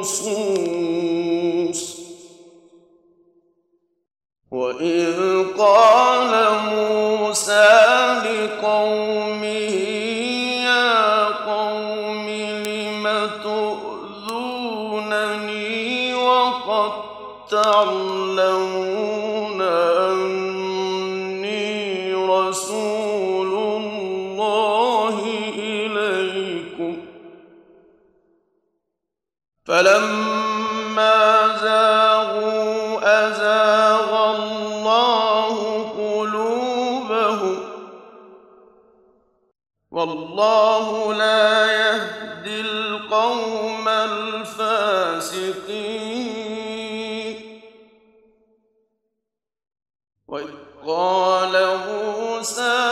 مرصوص وإذ قال موسى لقومه يا قوم لم تؤذونني وقد تعلمون زاغوا أزاغ الله قلوبهم والله لا يهدي القوم الفاسقين. وإذ قال موسى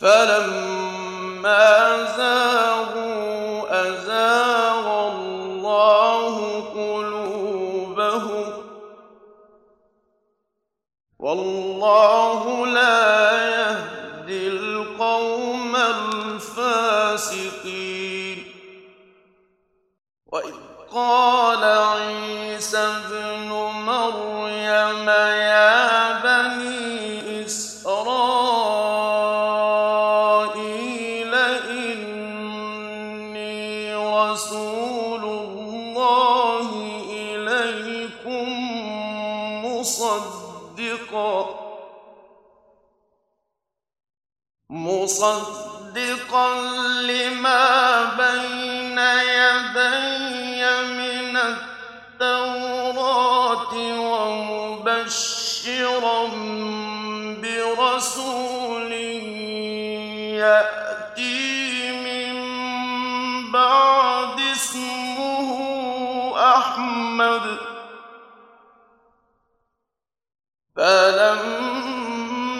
فلما زاغوا أزاغ الله قلوبهم والله لا يهدي القوم الفاسقين. وإذ قال عيسى ابن مريم رسول الله إليكم مصدقا. مصدقا لما بين يدي من التوراة ومبشرا برسول يأتي.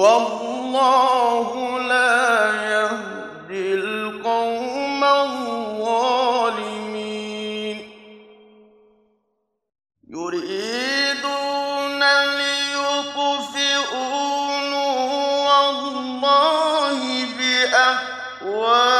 والله لا يهدي القوم الظالمين. يريدون ليطفئوا نور الله بأفواههم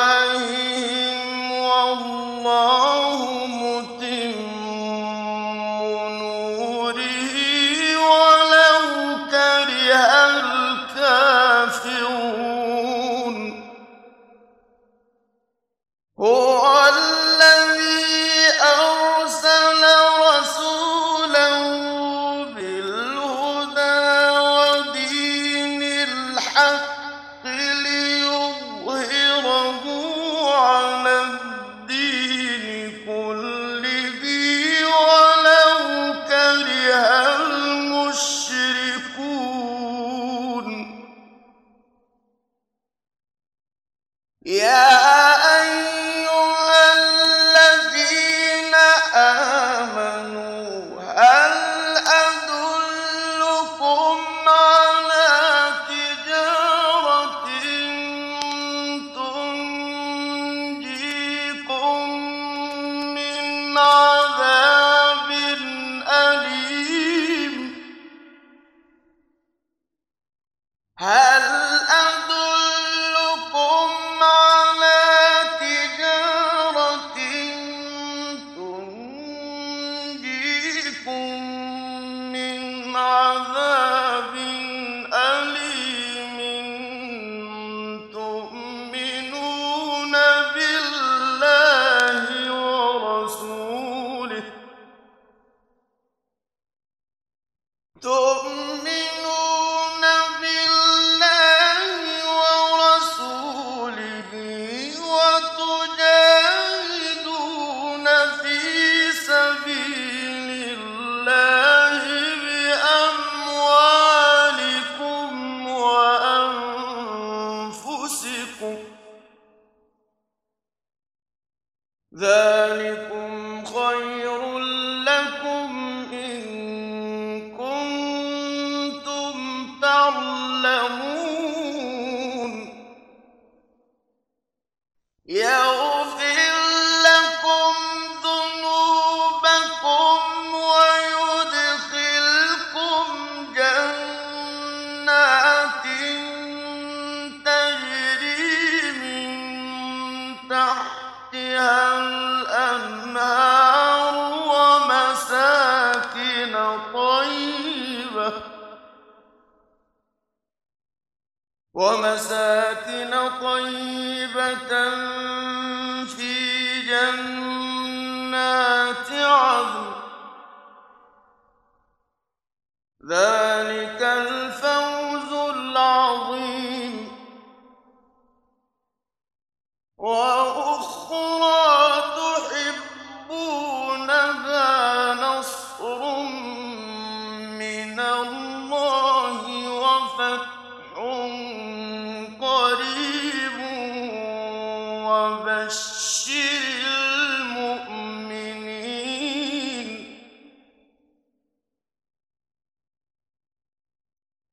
هل ومساكن طيبة في جنات عدن. ذلك الفوز العظيم.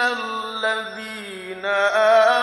الذين آمنوا